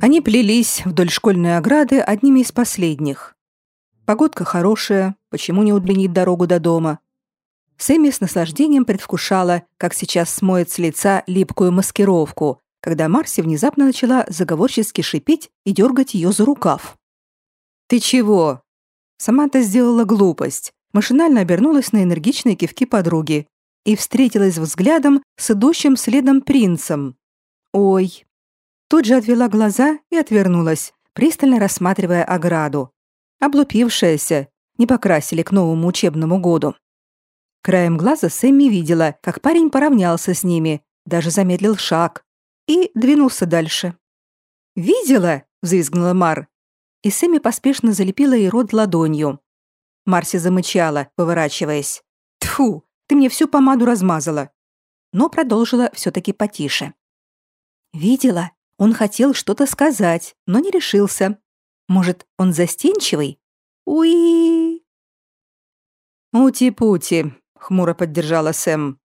Они плелись вдоль школьной ограды одними из последних. Погодка хорошая, почему не удлинить дорогу до дома? Сэмми с наслаждением предвкушала, как сейчас смоет с лица липкую маскировку, когда Марси внезапно начала заговорчески шипеть и дергать ее за рукав. «Ты чего?» Саманта сделала глупость, машинально обернулась на энергичные кивки подруги и встретилась взглядом с идущим следом принцем. «Ой, Тут же отвела глаза и отвернулась, пристально рассматривая ограду. Облупившаяся, не покрасили к новому учебному году. Краем глаза Сэмми видела, как парень поравнялся с ними, даже замедлил шаг и двинулся дальше. «Видела?» — взвизгнула Мар. И Сэмми поспешно залепила ей рот ладонью. Марси замычала, поворачиваясь. «Тьфу, ты мне всю помаду размазала!» Но продолжила все-таки потише. «Видела? Он хотел что-то сказать, но не решился. Может, он застенчивый? Уи! «Ути-пути», — хмуро поддержала Сэм.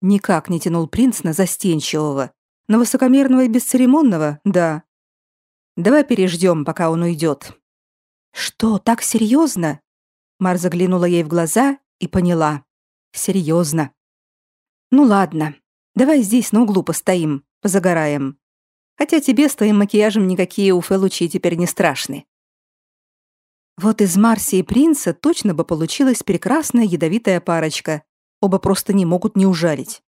Никак не тянул принц на застенчивого. На высокомерного и бесцеремонного — да. Давай переждем, пока он уйдет. «Что, так серьезно?» Мар заглянула ей в глаза и поняла. «Серьезно». «Ну ладно, давай здесь на углу постоим, позагораем. Хотя тебе с твоим макияжем никакие уфе-лучи теперь не страшны. Вот из Марси и принца точно бы получилась прекрасная ядовитая парочка. Оба просто не могут не ужалить.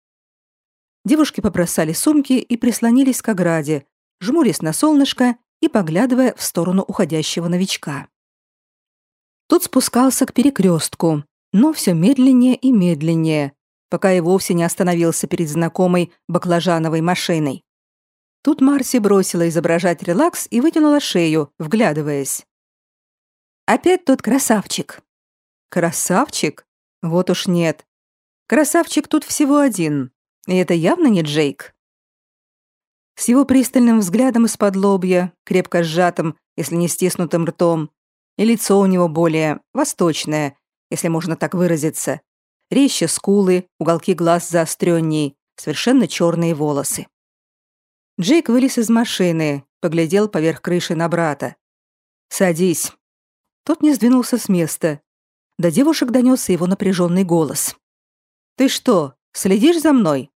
Девушки побросали сумки и прислонились к ограде, жмурясь на солнышко и поглядывая в сторону уходящего новичка. Тот спускался к перекрестку, но все медленнее и медленнее, пока и вовсе не остановился перед знакомой баклажановой машиной. Тут Марси бросила изображать релакс и вытянула шею, вглядываясь. «Опять тот красавчик». «Красавчик? Вот уж нет. Красавчик тут всего один. И это явно не Джейк». С его пристальным взглядом из-под лобья, крепко сжатым, если не стиснутым ртом, и лицо у него более восточное, если можно так выразиться, резче скулы, уголки глаз заостренней, совершенно черные волосы. Джейк вылез из машины, поглядел поверх крыши на брата. «Садись». Тот не сдвинулся с места. До девушек донесся его напряженный голос. «Ты что, следишь за мной?»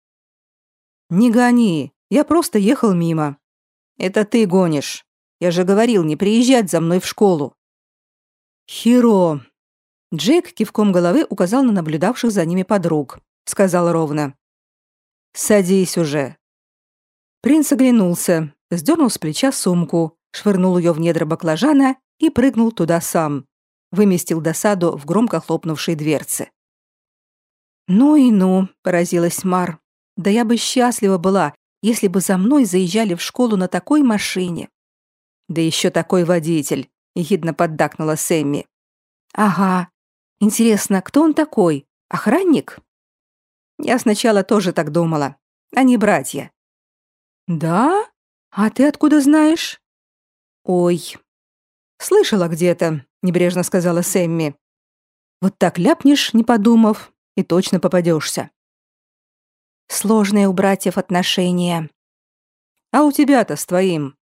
«Не гони, я просто ехал мимо». «Это ты гонишь. Я же говорил не приезжать за мной в школу». «Херо». Джейк кивком головы указал на наблюдавших за ними подруг. Сказал ровно. «Садись уже, Принц оглянулся, сдернул с плеча сумку, швырнул ее в недра баклажана и прыгнул туда сам. Выместил досаду в громко хлопнувшей дверце. «Ну и ну», — поразилась Мар. «Да я бы счастлива была, если бы за мной заезжали в школу на такой машине». «Да еще такой водитель», — ехидно поддакнула Сэмми. «Ага. Интересно, кто он такой? Охранник?» Я сначала тоже так думала. Они братья. «Да? А ты откуда знаешь?» «Ой, слышала где-то», — небрежно сказала Сэмми. «Вот так ляпнешь, не подумав, и точно попадешься. «Сложные у братьев отношения». «А у тебя-то с твоим?»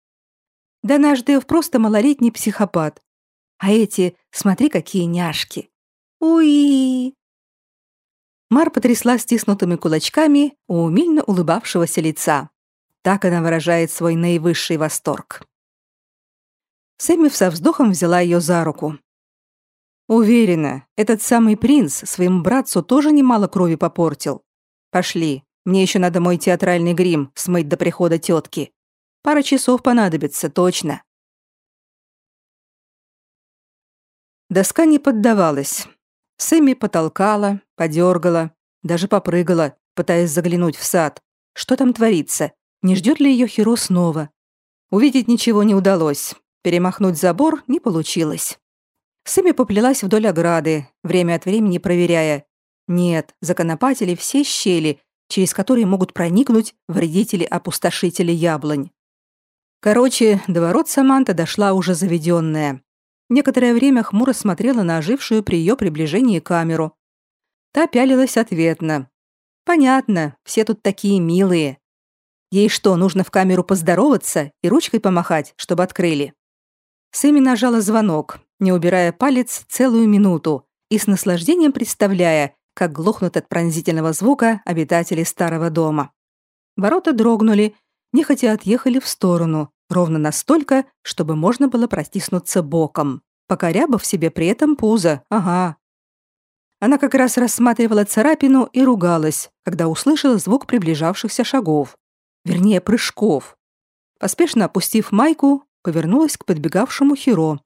«Да наш Дэв просто малолетний психопат. А эти, смотри, какие няшки. Уи!» Мар потрясла стиснутыми кулачками у умильно улыбавшегося лица. Так она выражает свой наивысший восторг. Сэмми со вздохом взяла ее за руку. Уверена, этот самый принц своему братцу тоже немало крови попортил. Пошли, мне еще надо мой театральный грим смыть до прихода тетки. Пара часов понадобится, точно. Доска не поддавалась. Сэмми потолкала, подергала, даже попрыгала, пытаясь заглянуть в сад. Что там творится? Не ждет ли ее Хиро снова? Увидеть ничего не удалось. Перемахнуть забор не получилось. Сыми поплелась вдоль ограды, время от времени проверяя. Нет, законопатили все щели, через которые могут проникнуть вредители-опустошители яблонь. Короче, до ворот Саманта дошла уже заведенная. Некоторое время хмуро смотрела на ожившую при ее приближении камеру. Та пялилась ответно. «Понятно, все тут такие милые. Ей что, нужно в камеру поздороваться и ручкой помахать, чтобы открыли?» Сэмми нажала звонок, не убирая палец целую минуту и с наслаждением представляя, как глохнут от пронзительного звука обитатели старого дома. Ворота дрогнули, нехотя отъехали в сторону, ровно настолько, чтобы можно было протиснуться боком, покорябав себе при этом пузо, ага. Она как раз рассматривала царапину и ругалась, когда услышала звук приближавшихся шагов, вернее, прыжков. Поспешно опустив майку, повернулась к подбегавшему Хиро.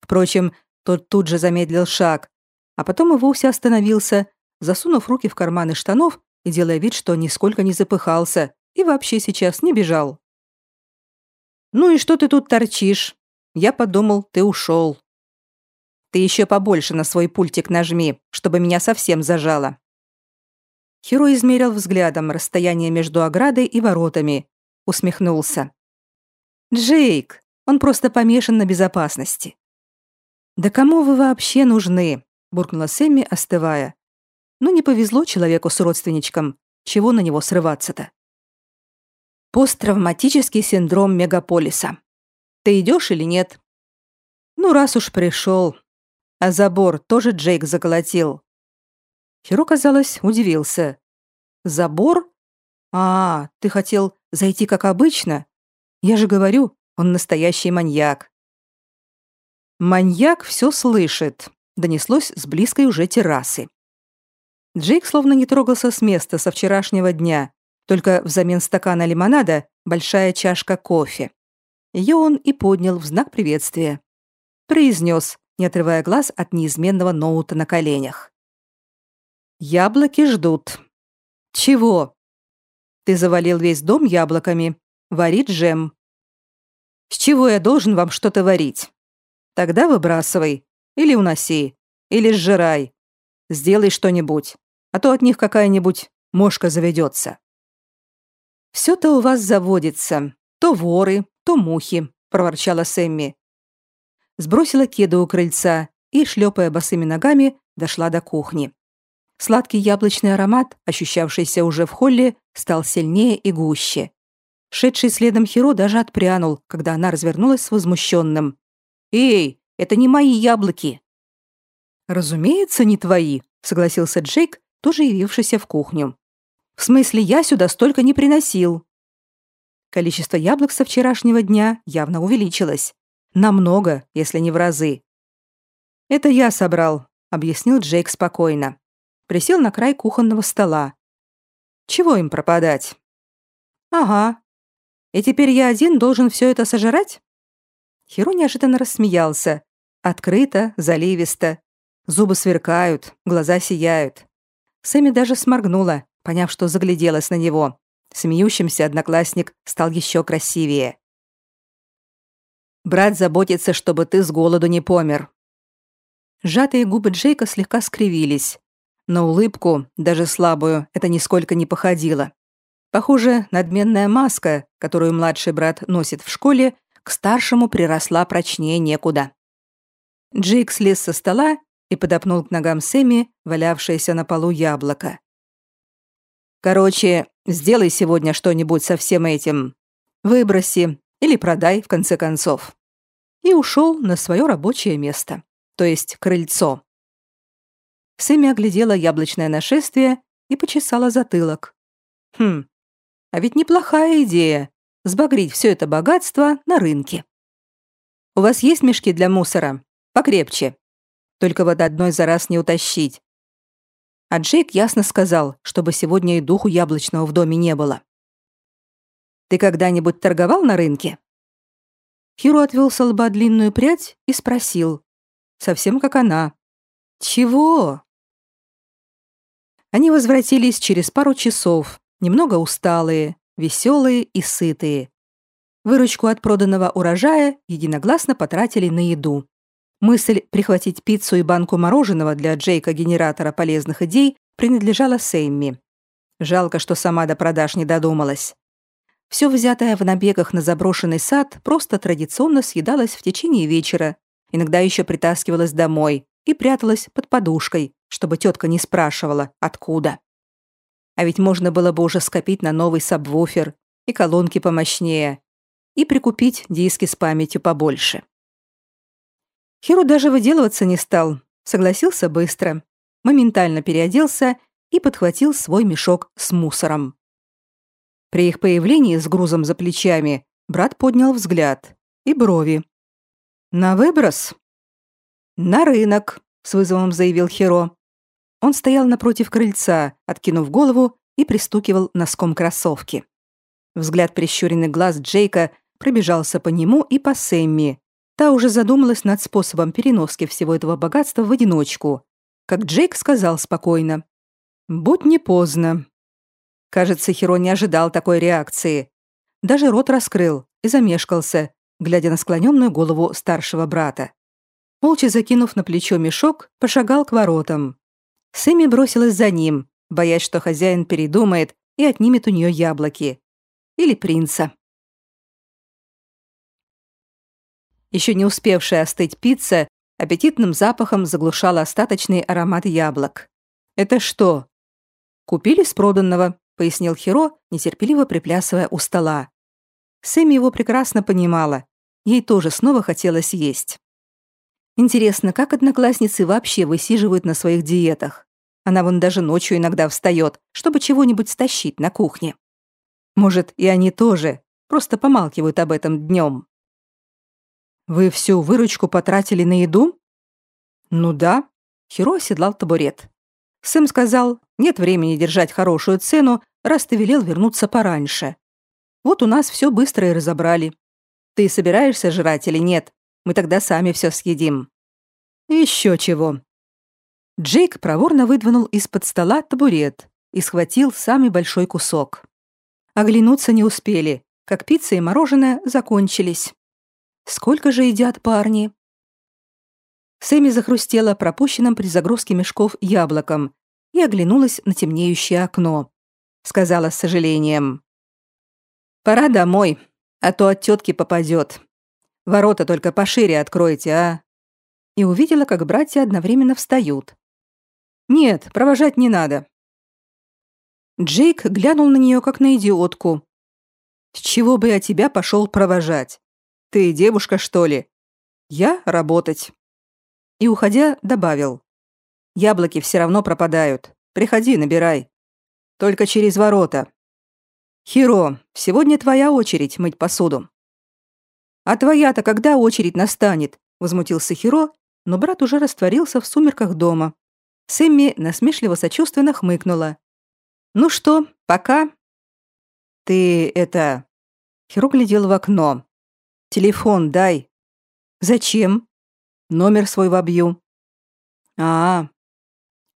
Впрочем, тот тут же замедлил шаг, а потом и вовсе остановился, засунув руки в карманы штанов и делая вид, что нисколько не запыхался и вообще сейчас не бежал. «Ну и что ты тут торчишь? Я подумал, ты ушел. Ты еще побольше на свой пультик нажми, чтобы меня совсем зажало». Хиро измерил взглядом расстояние между оградой и воротами, усмехнулся. «Джейк, он просто помешан на безопасности». «Да кому вы вообще нужны?» – буркнула Сэмми, остывая. Ну не повезло человеку с родственничком. Чего на него срываться-то? Посттравматический синдром мегаполиса. Ты идешь или нет? Ну, раз уж пришел. А забор тоже Джейк заколотил. Хиро, казалось, удивился. Забор? А, ты хотел зайти как обычно? Я же говорю, он настоящий маньяк. Маньяк все слышит, донеслось с близкой уже террасы. Джейк словно не трогался с места со вчерашнего дня, только взамен стакана лимонада большая чашка кофе. Ее он и поднял в знак приветствия. Произнес, не отрывая глаз от неизменного ноута на коленях. «Яблоки ждут». «Чего?» «Ты завалил весь дом яблоками. Вари джем». «С чего я должен вам что-то варить?» «Тогда выбрасывай. Или уноси. Или сжирай. Сделай что-нибудь а то от них какая-нибудь мошка заведется. «Все-то у вас заводится. То воры, то мухи», — проворчала Сэмми. Сбросила кеды у крыльца и, шлепая босыми ногами, дошла до кухни. Сладкий яблочный аромат, ощущавшийся уже в холле, стал сильнее и гуще. Шедший следом Хиро даже отпрянул, когда она развернулась с возмущенным. «Эй, это не мои яблоки!» «Разумеется, не твои», — согласился Джейк тоже явившийся в кухню. «В смысле, я сюда столько не приносил». Количество яблок со вчерашнего дня явно увеличилось. Намного, если не в разы. «Это я собрал», — объяснил Джейк спокойно. Присел на край кухонного стола. «Чего им пропадать?» «Ага. И теперь я один должен все это сожрать?» Хиро неожиданно рассмеялся. Открыто, заливисто. Зубы сверкают, глаза сияют. Сэмми даже сморгнула, поняв, что загляделась на него. Смеющимся одноклассник стал еще красивее. «Брат заботится, чтобы ты с голоду не помер». Сжатые губы Джейка слегка скривились. На улыбку, даже слабую, это нисколько не походило. Похоже, надменная маска, которую младший брат носит в школе, к старшему приросла прочнее некуда. Джейк слез со стола и подопнул к ногам Сэмми валявшееся на полу яблоко. «Короче, сделай сегодня что-нибудь со всем этим. Выброси или продай, в конце концов». И ушел на свое рабочее место, то есть крыльцо. Сэмми оглядела яблочное нашествие и почесала затылок. Хм, а ведь неплохая идея – сбагрить все это богатство на рынке. «У вас есть мешки для мусора? Покрепче», только вот одной за раз не утащить. А Джейк ясно сказал, чтобы сегодня и духу яблочного в доме не было. «Ты когда-нибудь торговал на рынке?» Хиро отвел с лба длинную прядь и спросил. Совсем как она. «Чего?» Они возвратились через пару часов, немного усталые, веселые и сытые. Выручку от проданного урожая единогласно потратили на еду. Мысль прихватить пиццу и банку мороженого для Джейка-генератора полезных идей принадлежала Сэмми. Жалко, что сама до продаж не додумалась. Все взятое в набегах на заброшенный сад просто традиционно съедалось в течение вечера, иногда еще притаскивалось домой и пряталось под подушкой, чтобы тетка не спрашивала, откуда. А ведь можно было бы уже скопить на новый сабвуфер и колонки помощнее, и прикупить диски с памятью побольше. Хиру даже выделываться не стал, согласился быстро, моментально переоделся и подхватил свой мешок с мусором. При их появлении с грузом за плечами брат поднял взгляд и брови. «На выброс?» «На рынок», — с вызовом заявил Хиро. Он стоял напротив крыльца, откинув голову и пристукивал носком кроссовки. Взгляд прищуренных глаз Джейка пробежался по нему и по Сэмми. Та уже задумалась над способом переноски всего этого богатства в одиночку. Как Джейк сказал спокойно. «Будь не поздно». Кажется, Хиро не ожидал такой реакции. Даже рот раскрыл и замешкался, глядя на склоненную голову старшего брата. Молча закинув на плечо мешок, пошагал к воротам. Сэмми бросилась за ним, боясь, что хозяин передумает и отнимет у нее яблоки. Или принца. Еще не успевшая остыть пицца аппетитным запахом заглушала остаточный аромат яблок. «Это что?» «Купили с проданного», — пояснил Хиро, нетерпеливо приплясывая у стола. Сэмми его прекрасно понимала. Ей тоже снова хотелось есть. Интересно, как одноклассницы вообще высиживают на своих диетах? Она вон даже ночью иногда встает, чтобы чего-нибудь стащить на кухне. Может, и они тоже, просто помалкивают об этом днем. Вы всю выручку потратили на еду? Ну да. Хиро оседлал табурет. Сэм сказал, нет времени держать хорошую цену, раз ты велел вернуться пораньше. Вот у нас все быстро и разобрали. Ты собираешься жрать или нет? Мы тогда сами все съедим. Еще чего. Джейк проворно выдвинул из-под стола табурет и схватил самый большой кусок. Оглянуться не успели, как пицца и мороженое закончились. Сколько же едят парни? Сэмми захрустела пропущенным при загрузке мешков яблоком и оглянулась на темнеющее окно. Сказала с сожалением. «Пора домой, а то от тетки попадет. Ворота только пошире откройте, а?» И увидела, как братья одновременно встают. «Нет, провожать не надо». Джейк глянул на нее как на идиотку. «С чего бы я тебя пошел провожать? Ты девушка, что ли? Я работать. И уходя, добавил: Яблоки все равно пропадают. Приходи, набирай. Только через ворота. Хиро, сегодня твоя очередь мыть посуду. А твоя-то когда очередь настанет? возмутился Хиро, но брат уже растворился в сумерках дома. Сэмми насмешливо-сочувственно хмыкнула. «Ну что, пока?» «Ты это...» Хиро глядел в окно. Телефон дай. Зачем? Номер свой вобью. А, -а.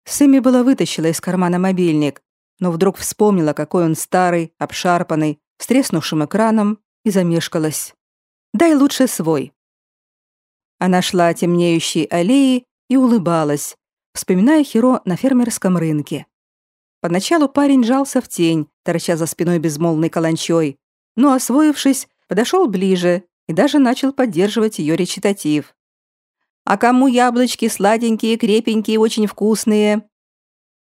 Сэмми была вытащила из кармана мобильник, но вдруг вспомнила, какой он старый, обшарпанный, с треснувшим экраном, и замешкалась. «Дай лучше свой». Она шла темнеющей аллеей и улыбалась, вспоминая Хиро на фермерском рынке. Поначалу парень жался в тень, торча за спиной безмолвной каланчой, но, освоившись, подошел ближе и даже начал поддерживать ее речитатив. «А кому яблочки сладенькие, крепенькие, очень вкусные?»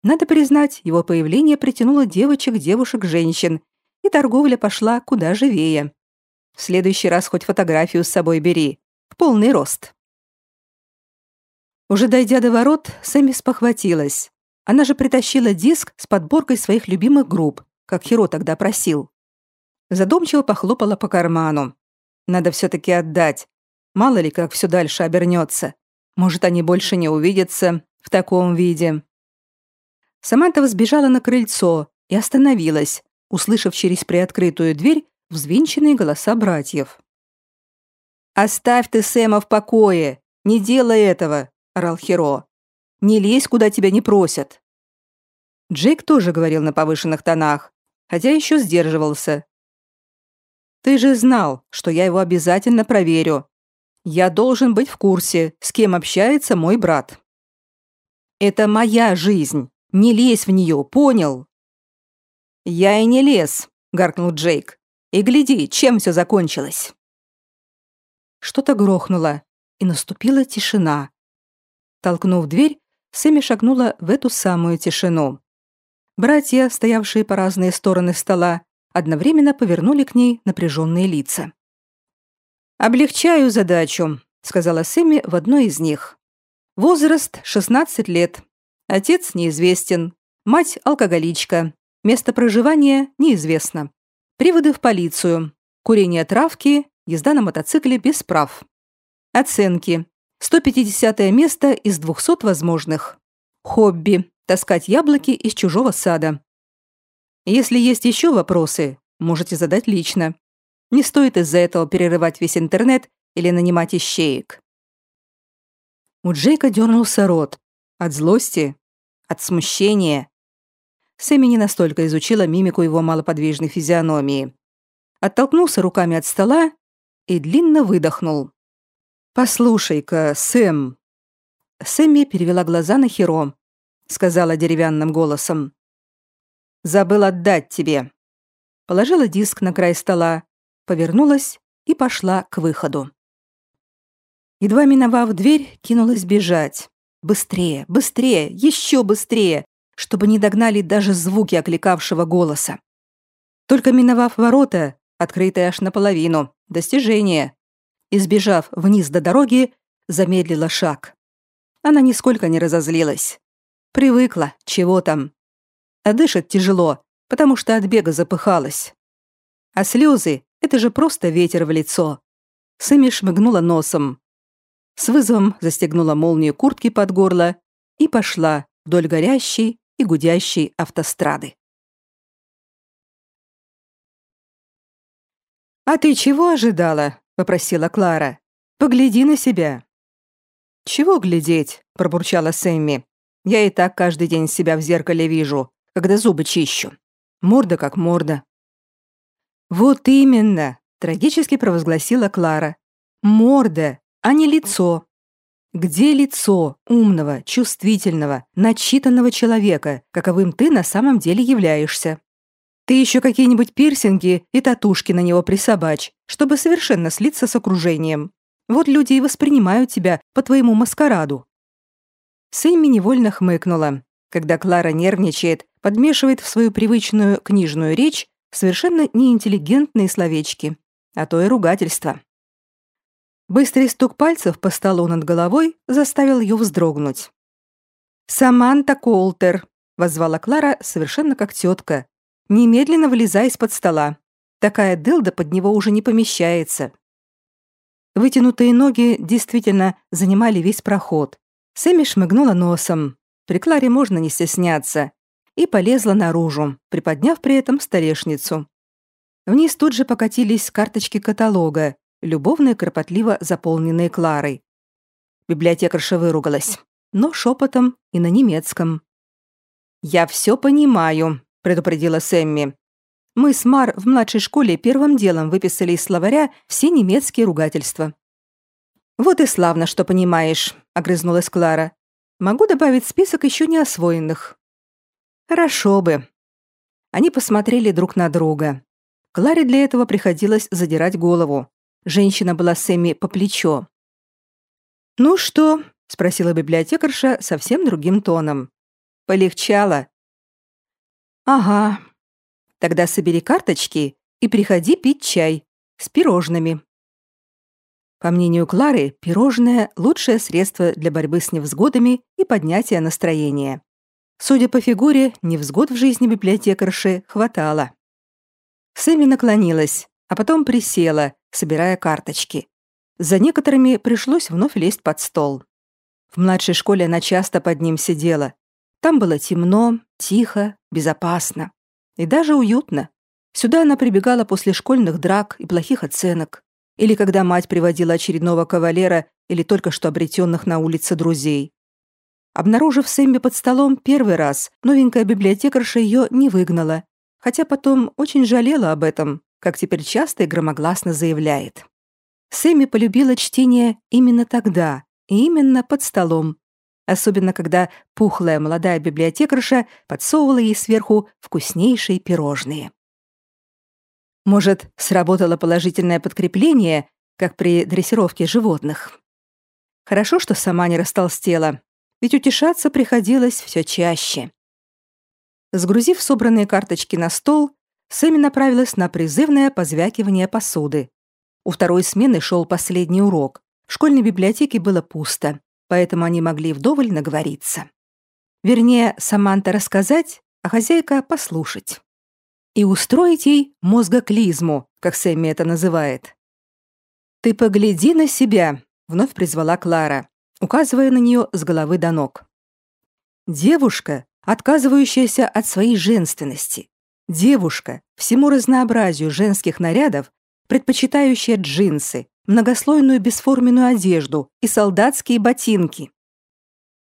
Надо признать, его появление притянуло девочек, девушек, женщин, и торговля пошла куда живее. В следующий раз хоть фотографию с собой бери. В полный рост. Уже дойдя до ворот, Сэмми спохватилась. Она же притащила диск с подборкой своих любимых групп, как Хиро тогда просил. Задумчиво похлопала по карману. Надо все-таки отдать. Мало ли, как все дальше обернется. Может, они больше не увидятся в таком виде. Саманта взбежала на крыльцо и остановилась, услышав через приоткрытую дверь взвинченные голоса братьев. «Оставь ты Сэма в покое! Не делай этого!» – орал Хиро. «Не лезь, куда тебя не просят!» Джейк тоже говорил на повышенных тонах, хотя еще сдерживался, ты же знал, что я его обязательно проверю. Я должен быть в курсе, с кем общается мой брат. Это моя жизнь. Не лезь в нее, понял? «Я и не лез», — гаркнул Джейк. «И гляди, чем все закончилось». Что-то грохнуло, и наступила тишина. Толкнув дверь, Сэмми шагнула в эту самую тишину. Братья, стоявшие по разные стороны стола, одновременно повернули к ней напряженные лица. «Облегчаю задачу», — сказала Сэмми в одной из них. «Возраст — 16 лет. Отец неизвестен. Мать — алкоголичка. Место проживания неизвестно. Приводы в полицию. Курение травки, езда на мотоцикле без прав. Оценки. 150 место из 200 возможных. Хобби. Таскать яблоки из чужого сада. Если есть еще вопросы, можете задать лично. Не стоит из-за этого перерывать весь интернет или нанимать ищеек. У Джейка дернулся рот. От злости, от смущения. Сэмми не настолько изучила мимику его малоподвижной физиономии. Оттолкнулся руками от стола и длинно выдохнул. «Послушай-ка, Сэм». Сэмми перевела глаза на Хиро, сказала деревянным голосом. «Забыл отдать тебе». Положила диск на край стола, повернулась и пошла к выходу. Едва миновав дверь, кинулась бежать. Быстрее, быстрее, еще быстрее, чтобы не догнали даже звуки окликавшего голоса. Только миновав ворота, открытые аж наполовину, достижение, избежав вниз до дороги, замедлила шаг. Она нисколько не разозлилась. Привыкла, чего там. А дышит тяжело, потому что от бега запыхалась. А слезы — это же просто ветер в лицо. Сыми шмыгнула носом. С вызовом застегнула молнию куртки под горло и пошла вдоль горящей, и гудящей автострады. «А ты чего ожидала?» — попросила Клара. «Погляди на себя». «Чего глядеть?» — пробурчала Сэмми. «Я и так каждый день себя в зеркале вижу, когда зубы чищу. Морда как морда». «Вот именно!» — трагически провозгласила Клара. «Морда, а не лицо. Где лицо умного, чувствительного, начитанного человека, каковым ты на самом деле являешься? Ты еще какие-нибудь пирсинги и татушки на него присобачь, чтобы совершенно слиться с окружением. Вот люди и воспринимают тебя по твоему маскараду». Сэмми невольно хмыкнула, когда Клара нервничает, подмешивает в свою привычную книжную речь совершенно неинтеллигентные словечки, а то и ругательства. Быстрый стук пальцев по столу над головой заставил ее вздрогнуть. «Саманта Колтер», — воззвала Клара совершенно как тетка. «Немедленно вылезай из-под стола. Такая дылда под него уже не помещается». Вытянутые ноги действительно занимали весь проход. Сэмми шмыгнула носом. При Кларе можно не стесняться. И полезла наружу, приподняв при этом столешницу. Вниз тут же покатились карточки каталога, любовно и кропотливо заполненные Кларой. Библиотекарша выругалась, но шепотом и на немецком. «Я все понимаю», — предупредила Сэмми. «Мы с Мар в младшей школе первым делом выписали из словаря все немецкие ругательства». «Вот и славно, что понимаешь», — огрызнулась Клара. «Могу добавить список еще не освоенных». «Хорошо бы». Они посмотрели друг на друга. Кларе для этого приходилось задирать голову. Женщина была Сэмми по плечо. «Ну что?» — спросила библиотекарша совсем другим тоном. «Полегчало?» «Ага. Тогда собери карточки и приходи пить чай с пирожными». По мнению Клары, пирожное – лучшее средство для борьбы с невзгодами и поднятия настроения. Судя по фигуре, невзгод в жизни библиотекарши хватало. Сэмми наклонилась, а потом присела, собирая карточки. За некоторыми пришлось вновь лезть под стол. В младшей школе она часто под ним сидела. Там было темно, тихо, безопасно и даже уютно. Сюда она прибегала после школьных драк и плохих оценок, или когда мать приводила очередного кавалера или только что обретенных на улице друзей. Обнаружив Сэмби под столом первый раз, новенькая библиотекарша ее не выгнала, хотя потом очень жалела об этом, как теперь часто и громогласно заявляет. Сэмми полюбила чтение именно тогда и именно под столом. Особенно когда пухлая молодая библиотекарша подсовывала ей сверху вкуснейшие пирожные. Может, сработало положительное подкрепление, как при дрессировке животных. Хорошо, что сама не растолстела, ведь утешаться приходилось все чаще. Сгрузив собранные карточки на стол, Сэмми направилась на призывное позвякивание посуды. У второй смены шел последний урок. В школьной библиотеке было пусто, поэтому они могли вдоволь наговориться. Вернее, Саманта рассказать, а хозяйка послушать. И устроить ей мозгоклизму, как Сэмми это называет. «Ты погляди на себя», — вновь призвала Клара, указывая на нее с головы до ног. «Девушка, отказывающаяся от своей женственности. Девушка, всему разнообразию женских нарядов, предпочитающая джинсы, многослойную бесформенную одежду и солдатские ботинки.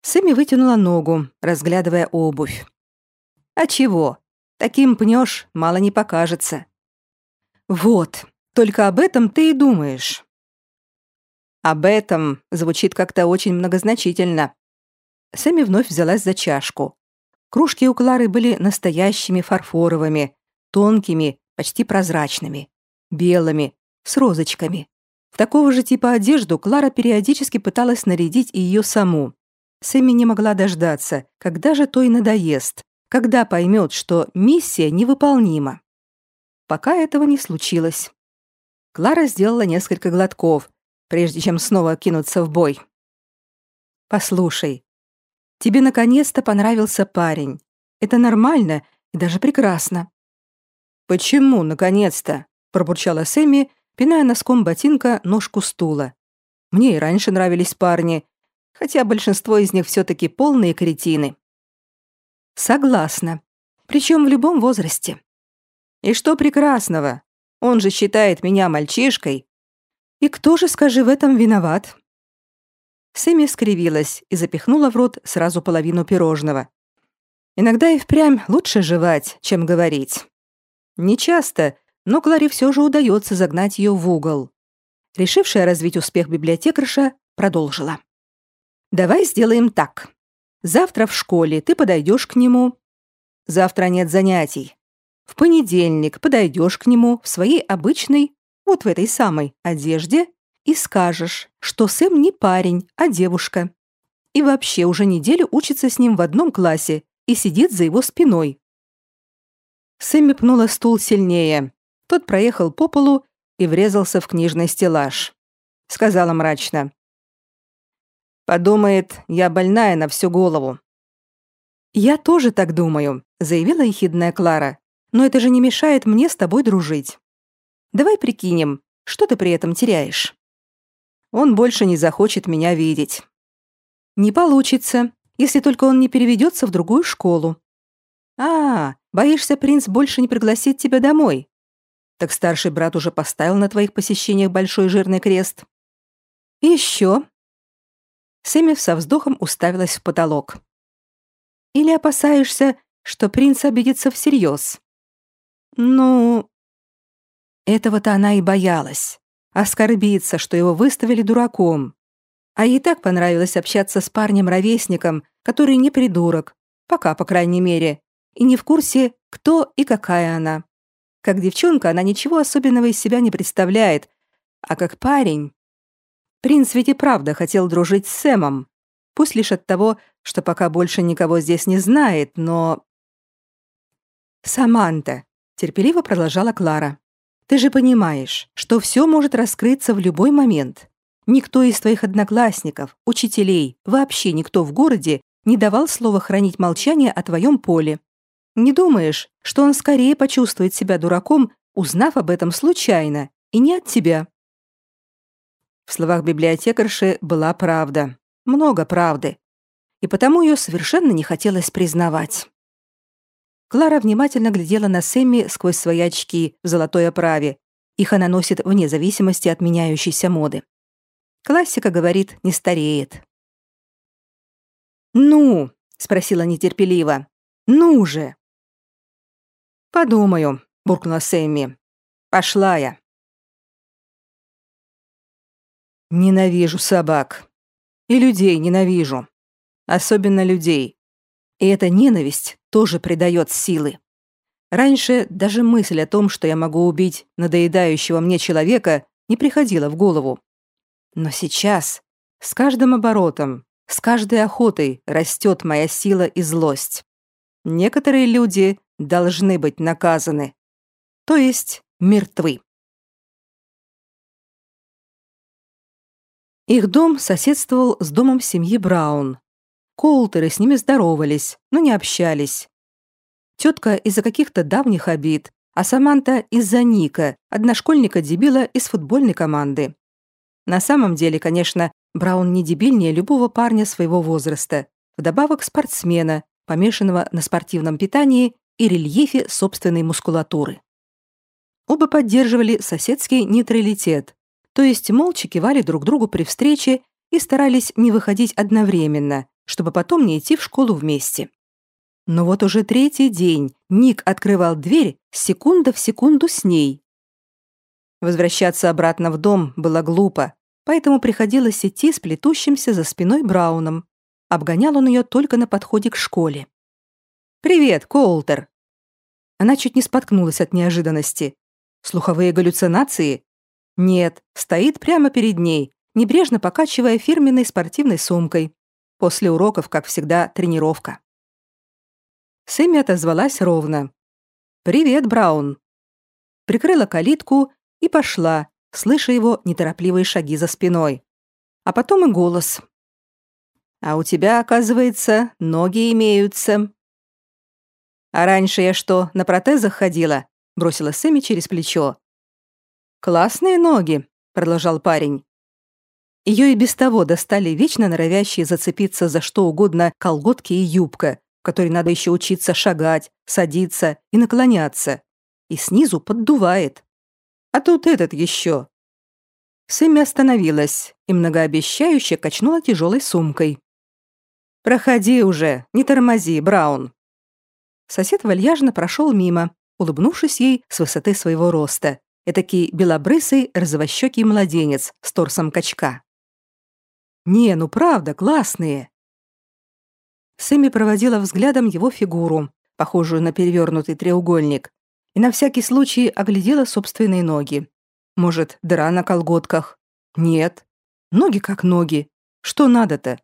Сэмми вытянула ногу, разглядывая обувь. «А чего? Таким пнешь, мало не покажется». «Вот, только об этом ты и думаешь». «Об этом» звучит как-то очень многозначительно. Сэмми вновь взялась за чашку. Кружки у Клары были настоящими фарфоровыми, тонкими, почти прозрачными, белыми, с розочками. В такого же типа одежду Клара периодически пыталась нарядить и ее саму. Сэмми не могла дождаться, когда же то и надоест, когда поймет, что миссия невыполнима. Пока этого не случилось. Клара сделала несколько глотков, прежде чем снова кинуться в бой. «Послушай, тебе наконец-то понравился парень. Это нормально и даже прекрасно». «Почему наконец-то?» – пробурчала Сэмми, пиная носком ботинка ножку стула. Мне и раньше нравились парни, хотя большинство из них все таки полные кретины. Согласна. Причем в любом возрасте. И что прекрасного? Он же считает меня мальчишкой. И кто же, скажи, в этом виноват? Сэмми скривилась и запихнула в рот сразу половину пирожного. Иногда и впрямь лучше жевать, чем говорить. Не часто, но Кларе все же удается загнать ее в угол. Решившая развить успех библиотекарша продолжила. «Давай сделаем так. Завтра в школе ты подойдешь к нему. Завтра нет занятий. В понедельник подойдешь к нему в своей обычной, вот в этой самой, одежде и скажешь, что Сэм не парень, а девушка. И вообще уже неделю учится с ним в одном классе и сидит за его спиной». Сэмми пнула стул сильнее, тот проехал по полу и врезался в книжный стеллаж. Сказала мрачно. «Подумает, я больная на всю голову». «Я тоже так думаю», — заявила ехидная Клара. «Но это же не мешает мне с тобой дружить. Давай прикинем, что ты при этом теряешь?» «Он больше не захочет меня видеть». «Не получится, если только он не переведется в другую школу». «А, боишься, принц больше не пригласит тебя домой?» Так старший брат уже поставил на твоих посещениях большой жирный крест. еще. Сэмми со вздохом уставилась в потолок. Или опасаешься, что принц обидится всерьез? Ну... Этого-то она и боялась. Оскорбиться, что его выставили дураком. А ей так понравилось общаться с парнем-ровесником, который не придурок, пока, по крайней мере, и не в курсе, кто и какая она. Как девчонка она ничего особенного из себя не представляет, а как парень... Принц ведь и правда хотел дружить с Сэмом. Пусть лишь от того, что пока больше никого здесь не знает, но... «Саманта», — терпеливо продолжала Клара, «ты же понимаешь, что все может раскрыться в любой момент. Никто из твоих одноклассников, учителей, вообще никто в городе не давал слова хранить молчание о твоем поле. Не думаешь, что он скорее почувствует себя дураком, узнав об этом случайно, и не от тебя?» В словах библиотекарши была правда. Много правды. И потому ее совершенно не хотелось признавать. Клара внимательно глядела на Сэмми сквозь свои очки в золотой оправе. Их она носит вне зависимости от меняющейся моды. Классика, говорит, не стареет. «Ну?» — спросила нетерпеливо. «Ну же!» «Подумаю», — буркнула Сэмми. «Пошла я». Ненавижу собак. И людей ненавижу. особенно людей. И эта ненависть тоже придает силы. Раньше даже мысль о том, что я могу убить надоедающего мне человека, не приходила в голову. Но сейчас, с каждым оборотом, с каждой охотой растет моя сила и злость. Некоторые люди должны быть наказаны, то есть мертвы. Их дом соседствовал с домом семьи Браун. Коултеры с ними здоровались, но не общались. Тетка из-за каких-то давних обид, а Саманта из-за Ника, одношкольника-дебила из футбольной команды. На самом деле, конечно, Браун не дебильнее любого парня своего возраста, вдобавок спортсмена, помешанного на спортивном питании и рельефе собственной мускулатуры. Оба поддерживали соседский нейтралитет, то есть молча кивали друг другу при встрече и старались не выходить одновременно, чтобы потом не идти в школу вместе. Но вот уже третий день Ник открывал дверь секунда в секунду с ней. Возвращаться обратно в дом было глупо, поэтому приходилось идти с плетущимся за спиной Брауном. Обгонял он ее только на подходе к школе. «Привет, Коултер!» Она чуть не споткнулась от неожиданности. Слуховые галлюцинации? Нет, стоит прямо перед ней, небрежно покачивая фирменной спортивной сумкой. После уроков, как всегда, тренировка. Сэмми отозвалась ровно. «Привет, Браун!» Прикрыла калитку и пошла, слыша его неторопливые шаги за спиной. А потом и голос. «А у тебя, оказывается, ноги имеются». «А раньше я что, на протезах ходила?» бросила Сэмми через плечо. «Классные ноги», — продолжал парень. Ее и без того достали вечно норовящие зацепиться за что угодно колготки и юбка, в которой надо еще учиться шагать, садиться и наклоняться. И снизу поддувает. А тут этот еще. Сэмми остановилась и многообещающе качнула тяжелой сумкой. «Проходи уже, не тормози, Браун». Сосед вальяжно прошел мимо, улыбнувшись ей с высоты своего роста. Этакий белобрысый, розовощекий младенец с торсом качка. «Не, ну правда, классные!» Сэмми проводила взглядом его фигуру, похожую на перевернутый треугольник, и на всякий случай оглядела собственные ноги. Может, дыра на колготках? Нет. Ноги как ноги. Что надо-то?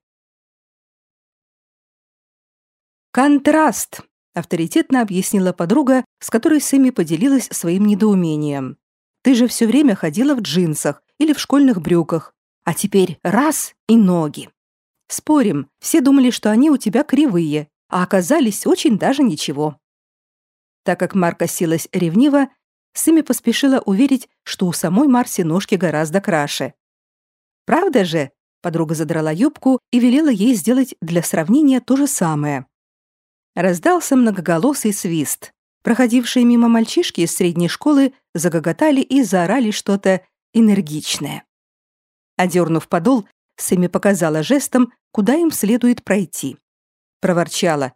Контраст авторитетно объяснила подруга, с которой Сэмми поделилась своим недоумением. Ты же все время ходила в джинсах или в школьных брюках, а теперь раз и ноги. Спорим, все думали, что они у тебя кривые, а оказались очень даже ничего. Так как Марка силась ревниво, Сэмми поспешила уверить, что у самой Марси ножки гораздо краше. «Правда же?» — подруга задрала юбку и велела ей сделать для сравнения то же самое. Раздался многоголосый свист. Проходившие мимо мальчишки из средней школы загоготали и заорали что-то энергичное. Одернув подол, Сэмми показала жестом, куда им следует пройти. Проворчала.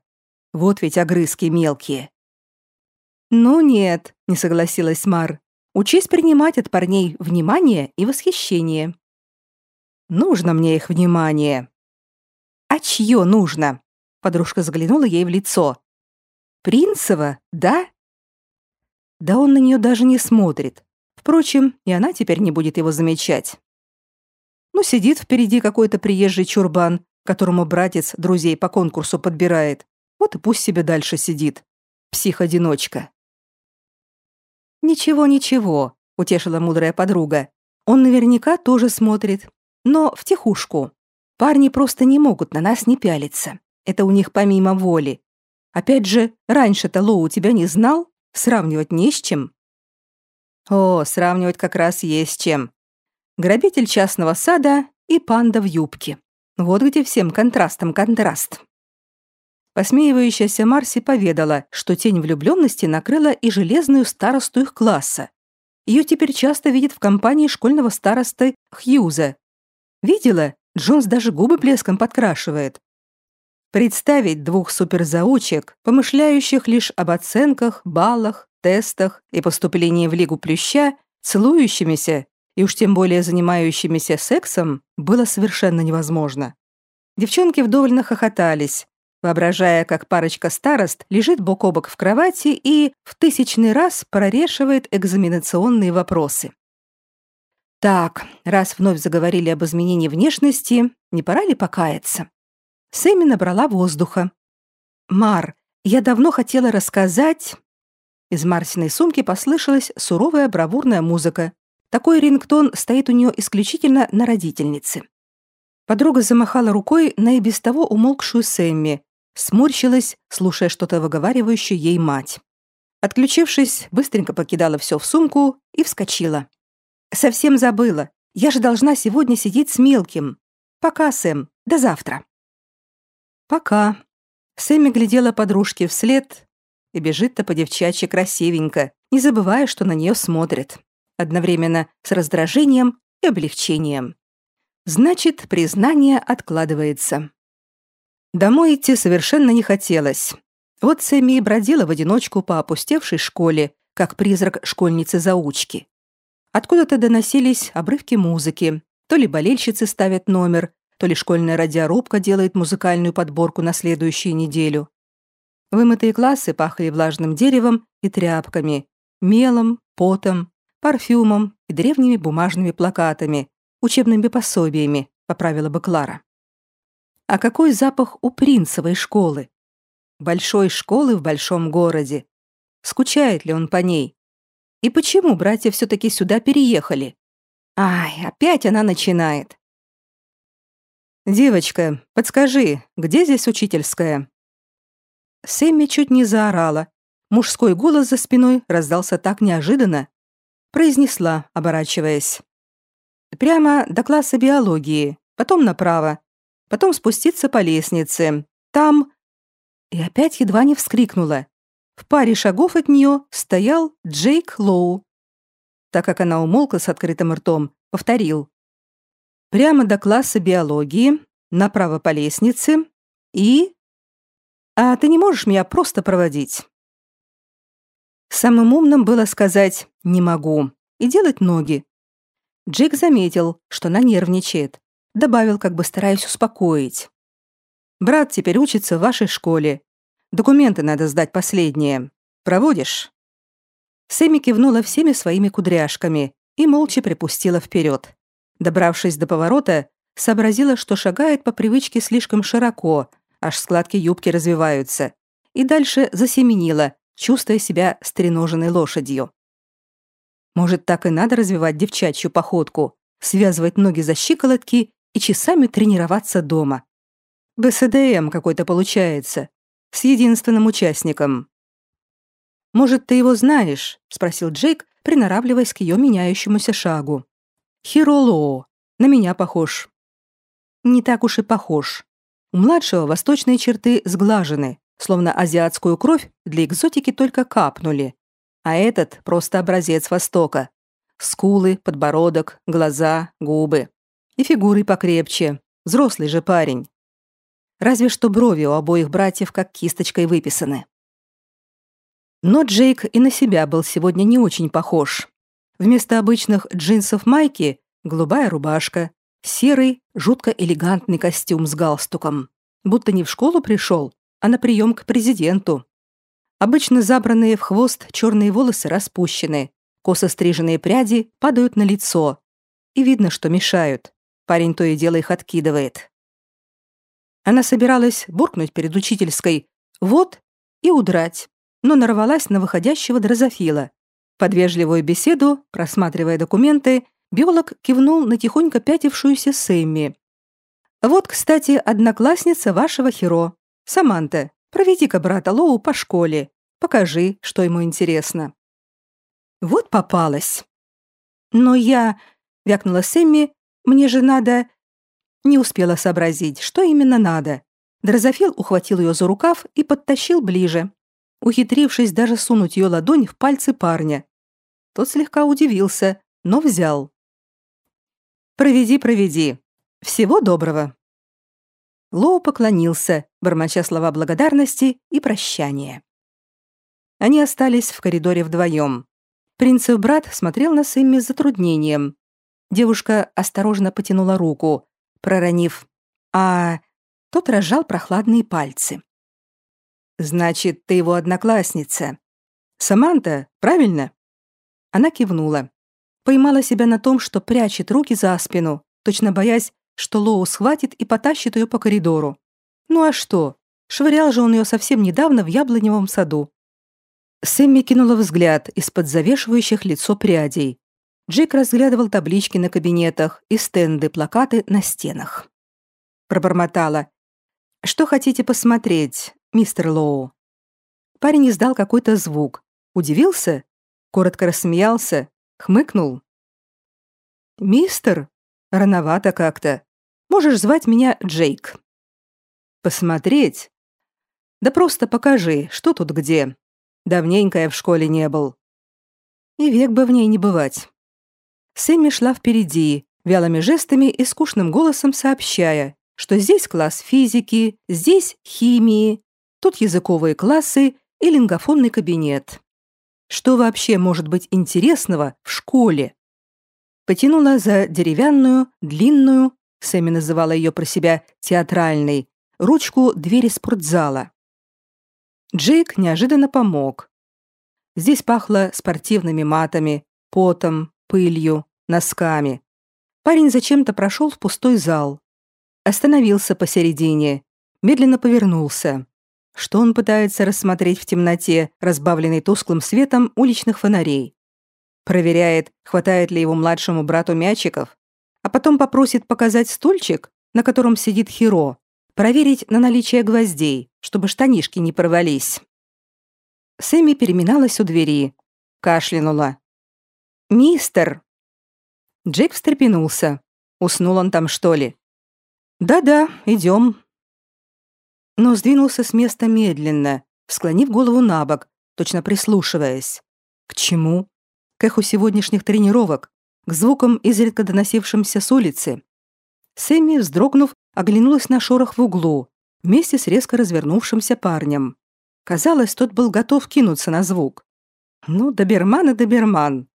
«Вот ведь огрызки мелкие». «Ну нет», — не согласилась Мар. «Учись принимать от парней внимание и восхищение». «Нужно мне их внимание». «А чье нужно?» Подружка заглянула ей в лицо. «Принцева, да?» Да он на нее даже не смотрит. Впрочем, и она теперь не будет его замечать. Ну, сидит впереди какой-то приезжий чурбан, которому братец друзей по конкурсу подбирает. Вот и пусть себе дальше сидит. Псих-одиночка. «Ничего, ничего», — утешила мудрая подруга. «Он наверняка тоже смотрит. Но в тихушку. Парни просто не могут на нас не пялиться. Это у них помимо воли. Опять же, раньше-то Лоу тебя не знал? Сравнивать не с чем. О, сравнивать как раз есть чем. Грабитель частного сада и панда в юбке. Вот где всем контрастом контраст. Посмеивающаяся Марси поведала, что тень влюбленности накрыла и железную старосту их класса. Ее теперь часто видят в компании школьного старосты Хьюза. Видела? Джонс даже губы блеском подкрашивает. Представить двух суперзаучек, помышляющих лишь об оценках, баллах, тестах и поступлении в Лигу Плюща, целующимися и уж тем более занимающимися сексом, было совершенно невозможно. Девчонки вдоволь нахохотались, воображая, как парочка старост лежит бок о бок в кровати и в тысячный раз прорешивает экзаменационные вопросы. Так, раз вновь заговорили об изменении внешности, не пора ли покаяться? Сэмми набрала воздуха. «Мар, я давно хотела рассказать...» Из Марсиной сумки послышалась суровая бравурная музыка. Такой рингтон стоит у нее исключительно на родительнице. Подруга замахала рукой на и без того умолкшую Сэмми, сморщилась, слушая что-то выговаривающее ей мать. Отключившись, быстренько покидала все в сумку и вскочила. «Совсем забыла. Я же должна сегодня сидеть с мелким. Пока, Сэм. До завтра». «Пока». Сэмми глядела подружке вслед и бежит-то по-девчачьи красивенько, не забывая, что на нее смотрит. Одновременно с раздражением и облегчением. Значит, признание откладывается. Домой идти совершенно не хотелось. Вот Сэмми и бродила в одиночку по опустевшей школе, как призрак школьницы-заучки. Откуда-то доносились обрывки музыки. То ли болельщицы ставят номер, то ли школьная радиорубка делает музыкальную подборку на следующую неделю. Вымытые классы пахли влажным деревом и тряпками, мелом, потом, парфюмом и древними бумажными плакатами, учебными пособиями, поправила бы Клара. А какой запах у принцевой школы? Большой школы в большом городе. Скучает ли он по ней? И почему братья все-таки сюда переехали? Ай, опять она начинает. «Девочка, подскажи, где здесь учительская?» Сэмми чуть не заорала. Мужской голос за спиной раздался так неожиданно. Произнесла, оборачиваясь. Прямо до класса биологии, потом направо, потом спуститься по лестнице. Там... И опять едва не вскрикнула. В паре шагов от нее стоял Джейк Лоу. Так как она умолкла с открытым ртом, повторил. Прямо до класса биологии, направо по лестнице и... А ты не можешь меня просто проводить? Самым умным было сказать «не могу» и делать ноги, Джек заметил, что она нервничает. Добавил, как бы стараясь успокоить. «Брат теперь учится в вашей школе. Документы надо сдать последние. Проводишь?» Сэмми кивнула всеми своими кудряшками и молча припустила вперед. Добравшись до поворота, сообразила, что шагает по привычке слишком широко, аж складки юбки развиваются, и дальше засеменила, чувствуя себя стреноженной лошадью. Может, так и надо развивать девчачью походку, связывать ноги за щиколотки и часами тренироваться дома. БСДМ какой-то получается, с единственным участником. «Может, ты его знаешь?» — спросил Джейк, приноравливаясь к ее меняющемуся шагу. «Хиролоо. На меня похож». «Не так уж и похож. У младшего восточные черты сглажены, словно азиатскую кровь для экзотики только капнули, а этот просто образец Востока. Скулы, подбородок, глаза, губы. И фигуры покрепче. Взрослый же парень. Разве что брови у обоих братьев как кисточкой выписаны. Но Джейк и на себя был сегодня не очень похож. Вместо обычных джинсов майки – голубая рубашка, серый, жутко элегантный костюм с галстуком. Будто не в школу пришел, а на прием к президенту. Обычно забранные в хвост черные волосы распущены, косо стриженные пряди падают на лицо. И видно, что мешают. Парень то и дело их откидывает. Она собиралась буркнуть перед учительской «вот» и удрать, но нарвалась на выходящего дрозофила. Под вежливую беседу, просматривая документы, биолог кивнул на тихонько пятившуюся Сэмми. «Вот, кстати, одноклассница вашего Херо, Саманта. Проведи-ка брата Лоу по школе. Покажи, что ему интересно». Вот попалась. «Но я...» — вякнула Сэмми. «Мне же надо...» Не успела сообразить, что именно надо. Дрозофил ухватил ее за рукав и подтащил ближе, ухитрившись даже сунуть ее ладонь в пальцы парня. Тот слегка удивился, но взял. «Проведи, проведи. Всего доброго». Лоу поклонился, бормоча слова благодарности и прощания. Они остались в коридоре вдвоем. Принцев брат смотрел на Сэмми с затруднением. Девушка осторожно потянула руку, проронив «А...» Тот разжал прохладные пальцы. «Значит, ты его одноклассница. Саманта, правильно?» Она кивнула. Поймала себя на том, что прячет руки за спину, точно боясь, что Лоу схватит и потащит ее по коридору. Ну а что? Швырял же он ее совсем недавно в яблоневом саду. Сэмми кинула взгляд из-под завешивающих лицо прядей. Джейк разглядывал таблички на кабинетах и стенды, плакаты на стенах. Пробормотала. «Что хотите посмотреть, мистер Лоу?» Парень издал какой-то звук. Удивился? Коротко рассмеялся? Хмыкнул? «Мистер? Рановато как-то. Можешь звать меня Джейк». «Посмотреть? Да просто покажи, что тут где. Давненько я в школе не был. И век бы в ней не бывать. Сэмми шла впереди, вялыми жестами и скучным голосом сообщая, что здесь класс физики, здесь химии, тут языковые классы и лингофонный кабинет. Что вообще может быть интересного в школе? Потянула за деревянную, длинную, Сэмми называла ее про себя театральной, ручку двери спортзала. Джейк неожиданно помог. Здесь пахло спортивными матами, потом, пылью, носками. Парень зачем-то прошел в пустой зал. Остановился посередине, медленно повернулся. Что он пытается рассмотреть в темноте, разбавленной тусклым светом уличных фонарей? Проверяет, хватает ли его младшему брату мячиков, а потом попросит показать стульчик, на котором сидит Хиро, проверить на наличие гвоздей, чтобы штанишки не порвались. Сэмми переминалась у двери, кашлянула. «Мистер!» Джейк встрепенулся. Уснул он там, что ли? «Да-да, идем». Но сдвинулся с места медленно, склонив голову на бок, точно прислушиваясь. К чему? К эху сегодняшних тренировок, к звукам, изредка доносившимся с улицы. Сэмми, вздрогнув, оглянулась на шорох в углу, вместе с резко развернувшимся парнем. Казалось, тот был готов кинуться на звук. Ну, доберман и доберман.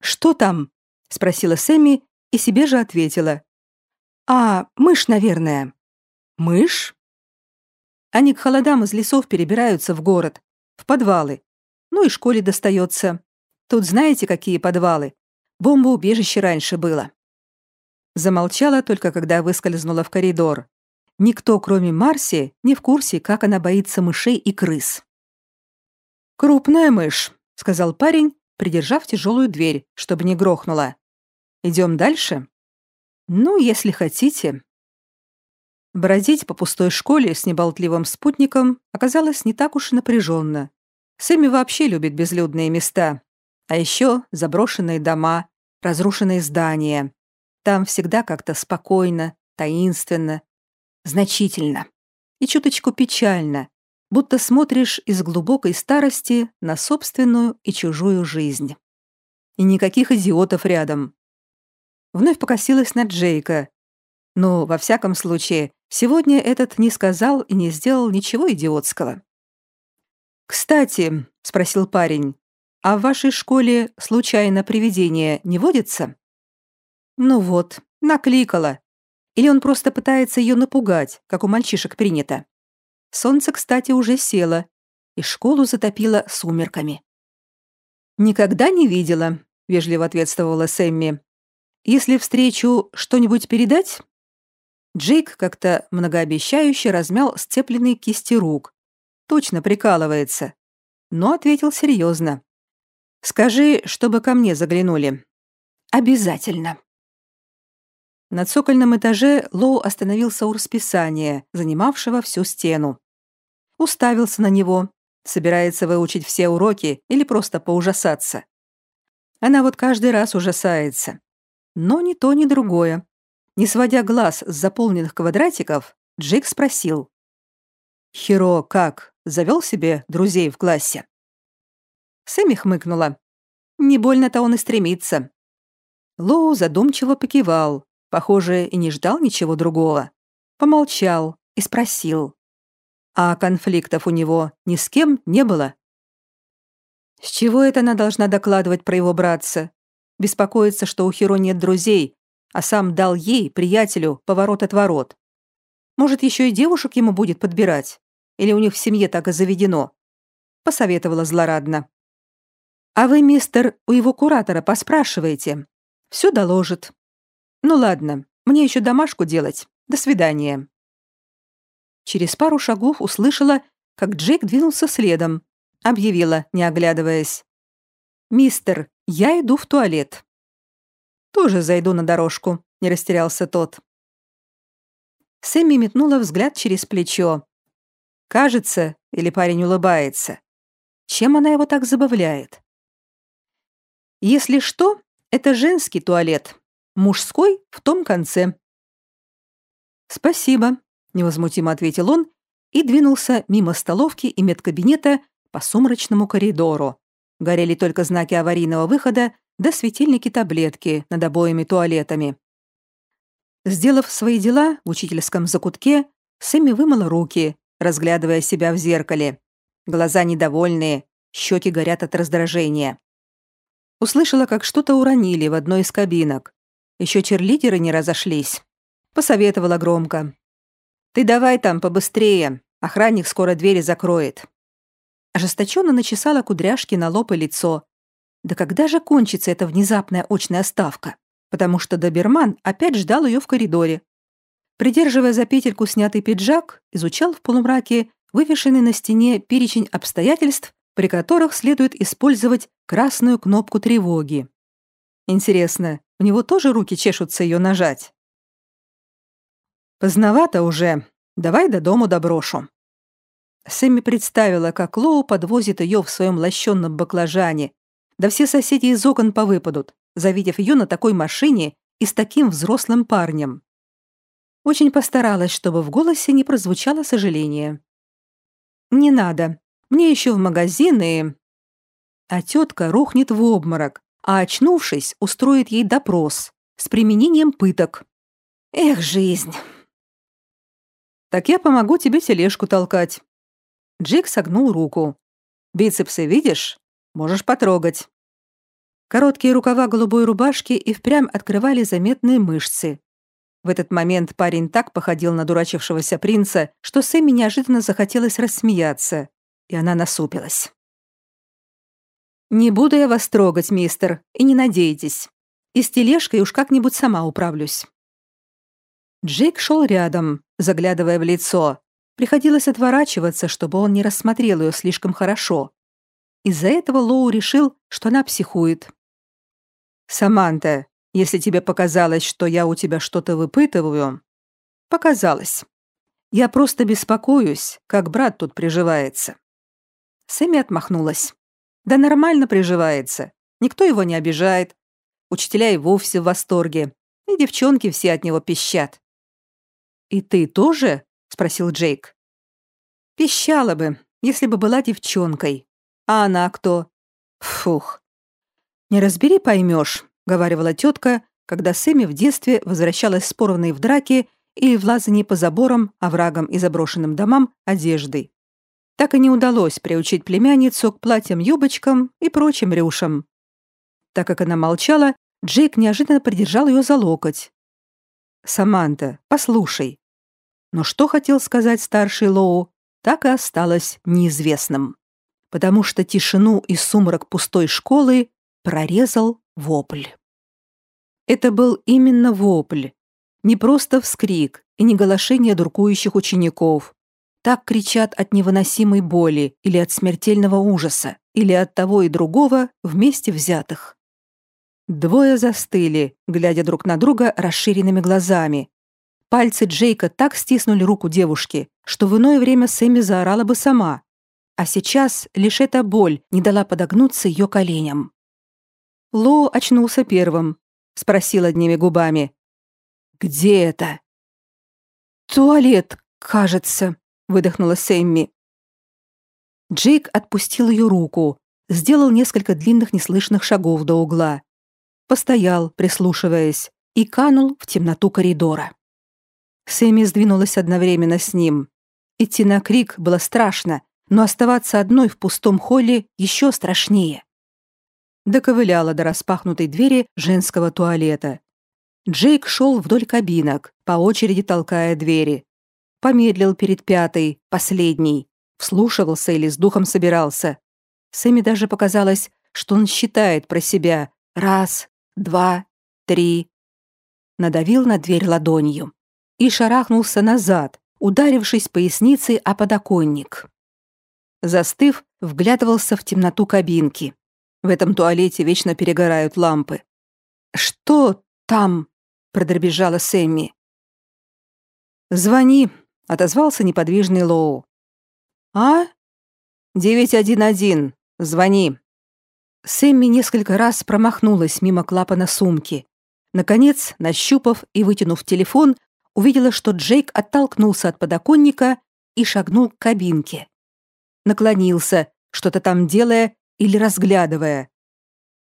«Что там?» — спросила Сэмми и себе же ответила. «А, мышь, наверное». «Мышь?» Они к холодам из лесов перебираются в город, в подвалы. Ну и школе достается. Тут знаете, какие подвалы? Бомбоубежище раньше было. Замолчала только когда выскользнула в коридор. Никто, кроме Марси, не в курсе, как она боится мышей и крыс. «Крупная мышь», — сказал парень, придержав тяжелую дверь, чтобы не грохнула. «Идем дальше?» «Ну, если хотите». Бродить по пустой школе с неболтливым спутником оказалось не так уж и напряженно. Сэмми вообще любит безлюдные места. А еще заброшенные дома, разрушенные здания, там всегда как-то спокойно, таинственно, значительно и чуточку печально, будто смотришь из глубокой старости на собственную и чужую жизнь. И никаких идиотов рядом. Вновь покосилась на Джейка. Но, во всяком случае, сегодня этот не сказал и не сделал ничего идиотского. «Кстати», — спросил парень, «а в вашей школе случайно привидения не водится?» Ну вот, накликала. Или он просто пытается ее напугать, как у мальчишек принято. Солнце, кстати, уже село, и школу затопило сумерками. «Никогда не видела», — вежливо ответствовала Сэмми. «Если встречу что-нибудь передать?» Джейк как-то многообещающе размял сцепленные кисти рук. Точно прикалывается. Но ответил серьезно. «Скажи, чтобы ко мне заглянули». «Обязательно». На цокольном этаже Лоу остановился у расписания, занимавшего всю стену. Уставился на него, собирается выучить все уроки или просто поужасаться. Она вот каждый раз ужасается. Но ни то, ни другое. Не сводя глаз с заполненных квадратиков, Джейк спросил. «Хиро как, завел себе друзей в классе?» Сэмми хмыкнула. «Не больно-то он и стремится». Лоу задумчиво покивал, Похоже, и не ждал ничего другого. Помолчал и спросил. А конфликтов у него ни с кем не было? С чего это она должна докладывать про его братца? Беспокоиться, что у Хиро нет друзей, а сам дал ей, приятелю, поворот от ворот. Может, еще и девушек ему будет подбирать? Или у них в семье так и заведено?» Посоветовала злорадно. «А вы, мистер, у его куратора поспрашиваете. Все доложит. Ну ладно, мне еще домашку делать. До свидания». Через пару шагов услышала, как Джейк двинулся следом. Объявила, не оглядываясь. «Мистер, я иду в туалет». «Тоже зайду на дорожку», — не растерялся тот. Сэмми метнула взгляд через плечо. Кажется, или парень улыбается. Чем она его так забавляет? Если что, это женский туалет. Мужской в том конце. Спасибо, невозмутимо ответил он и двинулся мимо столовки и медкабинета по сумрачному коридору. Горели только знаки аварийного выхода да светильники таблетки над обоими туалетами. Сделав свои дела в учительском закутке, Сэмми вымыла руки, разглядывая себя в зеркале. Глаза недовольные, щеки горят от раздражения. Услышала, как что-то уронили в одной из кабинок. Еще черлидеры не разошлись. Посоветовала громко. «Ты давай там побыстрее, охранник скоро двери закроет». Ожесточенно начесала кудряшки на лоб и лицо. Да когда же кончится эта внезапная очная ставка? потому что доберман опять ждал ее в коридоре. Придерживая за петельку снятый пиджак, изучал в полумраке вывешенный на стене перечень обстоятельств, при которых следует использовать красную кнопку тревоги. Интересно, у него тоже руки чешутся ее нажать? Поздновато уже. Давай до дому доброшу. Сэмми представила, как Лоу подвозит ее в своем лощенном баклажане. Да все соседи из окон повыпадут завидев ее на такой машине и с таким взрослым парнем. Очень постаралась, чтобы в голосе не прозвучало сожаление. «Не надо. Мне еще в магазин и...» А тетка рухнет в обморок, а очнувшись, устроит ей допрос с применением пыток. Эх, жизнь. Так я помогу тебе тележку толкать. Джек согнул руку. Бицепсы видишь? Можешь потрогать. Короткие рукава голубой рубашки и впрямь открывали заметные мышцы. В этот момент парень так походил на дурачившегося принца, что Сэмми неожиданно захотелось рассмеяться, и она насупилась. «Не буду я вас трогать, мистер, и не надейтесь. И с тележкой уж как-нибудь сама управлюсь». Джейк шел рядом, заглядывая в лицо. Приходилось отворачиваться, чтобы он не рассмотрел ее слишком хорошо. Из-за этого Лоу решил, что она психует. «Саманта, если тебе показалось, что я у тебя что-то выпытываю...» «Показалось. Я просто беспокоюсь, как брат тут приживается». Сэмми отмахнулась. «Да нормально приживается. Никто его не обижает. Учителя и вовсе в восторге. И девчонки все от него пищат». «И ты тоже?» — спросил Джейк. «Пищала бы, если бы была девчонкой. А она кто?» «Фух, «Не разбери, поймешь», — говорила тетка, когда Сэмми в детстве возвращалась с порванной в драке или в лазании по заборам, оврагам и заброшенным домам одеждой. Так и не удалось приучить племянницу к платьям-юбочкам и прочим рюшам. Так как она молчала, Джейк неожиданно придержал ее за локоть. «Саманта, послушай». Но что хотел сказать старший Лоу, так и осталось неизвестным. Потому что тишину и сумрак пустой школы прорезал вопль. Это был именно вопль, не просто вскрик и не голошение дуркующих учеников. Так кричат от невыносимой боли или от смертельного ужаса, или от того и другого вместе взятых. Двое застыли, глядя друг на друга расширенными глазами. Пальцы Джейка так стиснули руку девушки, что в иное время Сэмми заорала бы сама. А сейчас лишь эта боль не дала подогнуться ее коленям. Лоу очнулся первым. Спросил одними губами. «Где это?» «Туалет, кажется», — выдохнула Сэмми. Джейк отпустил ее руку, сделал несколько длинных неслышных шагов до угла. Постоял, прислушиваясь, и канул в темноту коридора. Сэмми сдвинулась одновременно с ним. Идти на крик было страшно, но оставаться одной в пустом холле еще страшнее доковыляла до распахнутой двери женского туалета. Джейк шел вдоль кабинок, по очереди толкая двери. помедлил перед пятой, последней, вслушивался или с духом собирался. Сэмми даже показалось, что он считает про себя раз, два, три. Надавил на дверь ладонью и шарахнулся назад, ударившись поясницей о подоконник. Застыв, вглядывался в темноту кабинки. В этом туалете вечно перегорают лампы. «Что там?» — продребезжала Сэмми. «Звони», — отозвался неподвижный Лоу. «А? 911. Звони». Сэмми несколько раз промахнулась мимо клапана сумки. Наконец, нащупав и вытянув телефон, увидела, что Джейк оттолкнулся от подоконника и шагнул к кабинке. Наклонился, что-то там делая или разглядывая.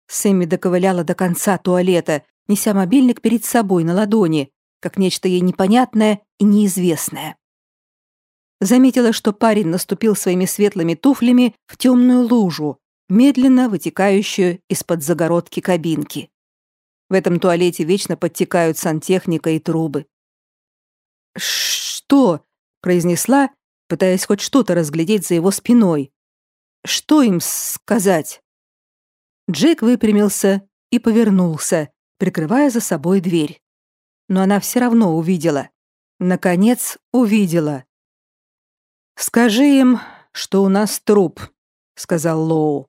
Сэмми доковыляла до конца туалета, неся мобильник перед собой на ладони, как нечто ей непонятное и неизвестное. Заметила, что парень наступил своими светлыми туфлями в темную лужу, медленно вытекающую из-под загородки кабинки. В этом туалете вечно подтекают сантехника и трубы. «Что?» — произнесла, пытаясь хоть что-то разглядеть за его спиной. «Что им сказать?» Джек выпрямился и повернулся, прикрывая за собой дверь. Но она все равно увидела. Наконец увидела. «Скажи им, что у нас труп», — сказал Лоу.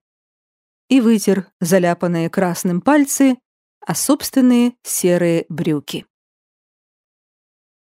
И вытер заляпанные красным пальцы, а собственные серые брюки.